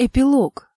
Эпилог.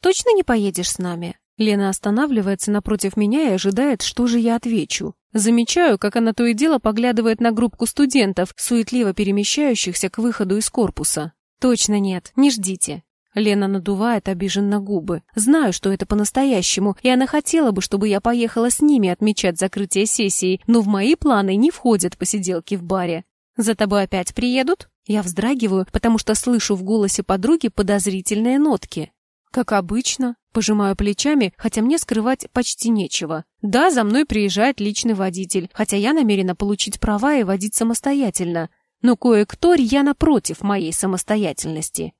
«Точно не поедешь с нами?» Лена останавливается напротив меня и ожидает, что же я отвечу. Замечаю, как она то и дело поглядывает на группку студентов, суетливо перемещающихся к выходу из корпуса. «Точно нет, не ждите». Лена надувает обиженно губы. Знаю, что это по-настоящему, и она хотела бы, чтобы я поехала с ними отмечать закрытие сессии, но в мои планы не входят посиделки в баре. «За тобой опять приедут?» Я вздрагиваю, потому что слышу в голосе подруги подозрительные нотки. Как обычно, пожимаю плечами, хотя мне скрывать почти нечего. Да, за мной приезжает личный водитель, хотя я намерена получить права и водить самостоятельно. Но кое-кто рьяно против моей самостоятельности.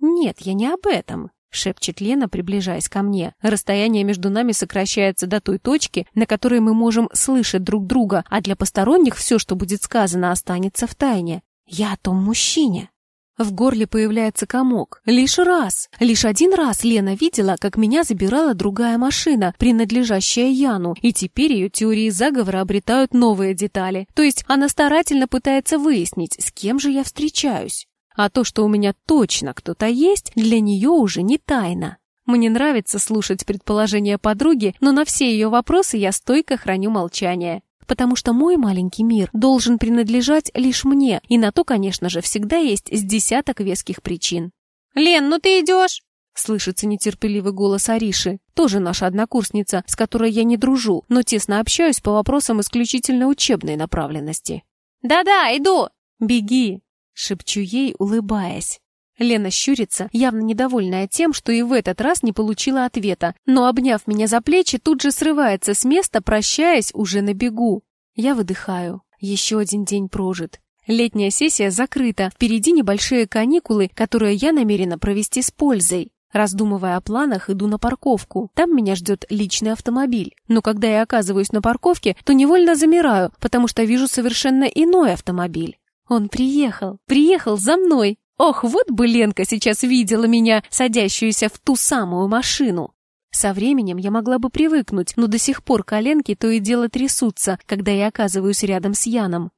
Нет, я не об этом. — шепчет Лена, приближаясь ко мне. Расстояние между нами сокращается до той точки, на которой мы можем слышать друг друга, а для посторонних все, что будет сказано, останется в тайне. Я о том мужчине. В горле появляется комок. Лишь раз, лишь один раз Лена видела, как меня забирала другая машина, принадлежащая Яну, и теперь ее теории заговора обретают новые детали. То есть она старательно пытается выяснить, с кем же я встречаюсь. А то, что у меня точно кто-то есть, для нее уже не тайна. Мне нравится слушать предположения подруги, но на все ее вопросы я стойко храню молчание потому что мой маленький мир должен принадлежать лишь мне, и на то, конечно же, всегда есть с десяток веских причин. «Лен, ну ты идешь?» Слышится нетерпеливый голос Ариши, тоже наша однокурсница, с которой я не дружу, но тесно общаюсь по вопросам исключительно учебной направленности. «Да-да, иду!» «Беги!» — шепчу ей, улыбаясь. Лена щурится, явно недовольная тем, что и в этот раз не получила ответа, но, обняв меня за плечи, тут же срывается с места, прощаясь уже на бегу. Я выдыхаю. Еще один день прожит. Летняя сессия закрыта, впереди небольшие каникулы, которые я намерена провести с пользой. Раздумывая о планах, иду на парковку. Там меня ждет личный автомобиль. Но когда я оказываюсь на парковке, то невольно замираю, потому что вижу совершенно иной автомобиль. Он приехал, приехал за мной. Ох, вот бы Ленка сейчас видела меня, садящуюся в ту самую машину. Со временем я могла бы привыкнуть, но до сих пор коленки то и дело трясутся, когда я оказываюсь рядом с Яном.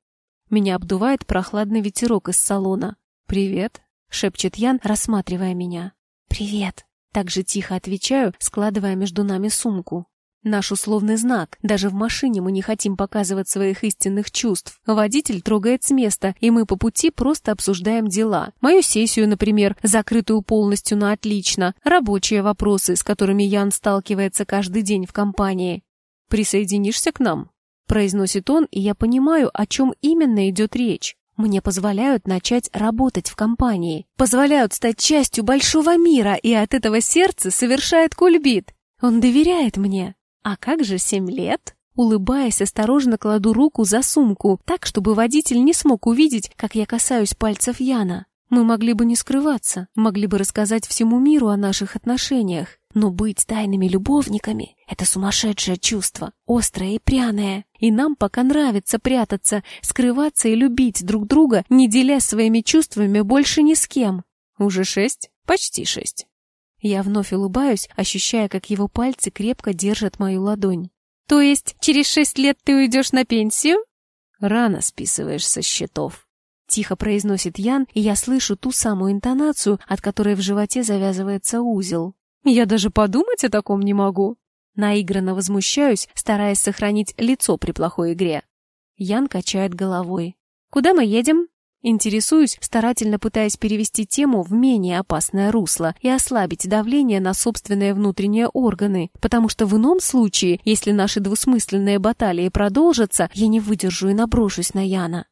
Меня обдувает прохладный ветерок из салона. «Привет», — шепчет Ян, рассматривая меня. «Привет», — так же тихо отвечаю, складывая между нами сумку. Наш условный знак. Даже в машине мы не хотим показывать своих истинных чувств. Водитель трогает с места, и мы по пути просто обсуждаем дела. Мою сессию, например, закрытую полностью на отлично. Рабочие вопросы, с которыми Ян сталкивается каждый день в компании. «Присоединишься к нам?» Произносит он, и я понимаю, о чем именно идет речь. Мне позволяют начать работать в компании. Позволяют стать частью большого мира, и от этого сердце совершает кульбит. Он доверяет мне. «А как же семь лет?» Улыбаясь, осторожно кладу руку за сумку, так, чтобы водитель не смог увидеть, как я касаюсь пальцев Яна. Мы могли бы не скрываться, могли бы рассказать всему миру о наших отношениях. Но быть тайными любовниками — это сумасшедшее чувство, острое и пряное. И нам пока нравится прятаться, скрываться и любить друг друга, не деля своими чувствами больше ни с кем. Уже шесть? Почти шесть. Я вновь улыбаюсь, ощущая, как его пальцы крепко держат мою ладонь. «То есть через шесть лет ты уйдешь на пенсию?» «Рано списываешь со счетов», — тихо произносит Ян, и я слышу ту самую интонацию, от которой в животе завязывается узел. «Я даже подумать о таком не могу». Наигранно возмущаюсь, стараясь сохранить лицо при плохой игре. Ян качает головой. «Куда мы едем?» Интересуюсь, старательно пытаясь перевести тему в менее опасное русло и ослабить давление на собственные внутренние органы, потому что в ином случае, если наши двусмысленные баталии продолжатся, я не выдержу и наброшусь на Яна.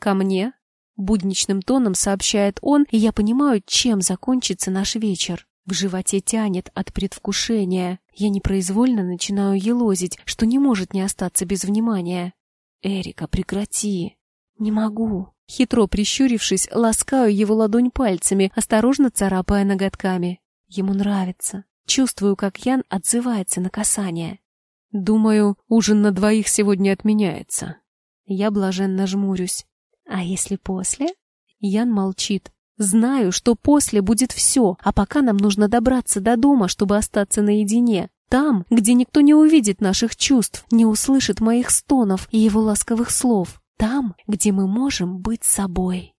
«Ко мне?» — будничным тоном сообщает он, и я понимаю, чем закончится наш вечер. В животе тянет от предвкушения. Я непроизвольно начинаю елозить, что не может не остаться без внимания. «Эрика, прекрати!» «Не могу!» Хитро прищурившись, ласкаю его ладонь пальцами, осторожно царапая ноготками. Ему нравится. Чувствую, как Ян отзывается на касание. Думаю, ужин на двоих сегодня отменяется. Я блаженно жмурюсь. А если после? Ян молчит. Знаю, что после будет все, а пока нам нужно добраться до дома, чтобы остаться наедине. Там, где никто не увидит наших чувств, не услышит моих стонов и его ласковых слов там, где мы можем быть собой.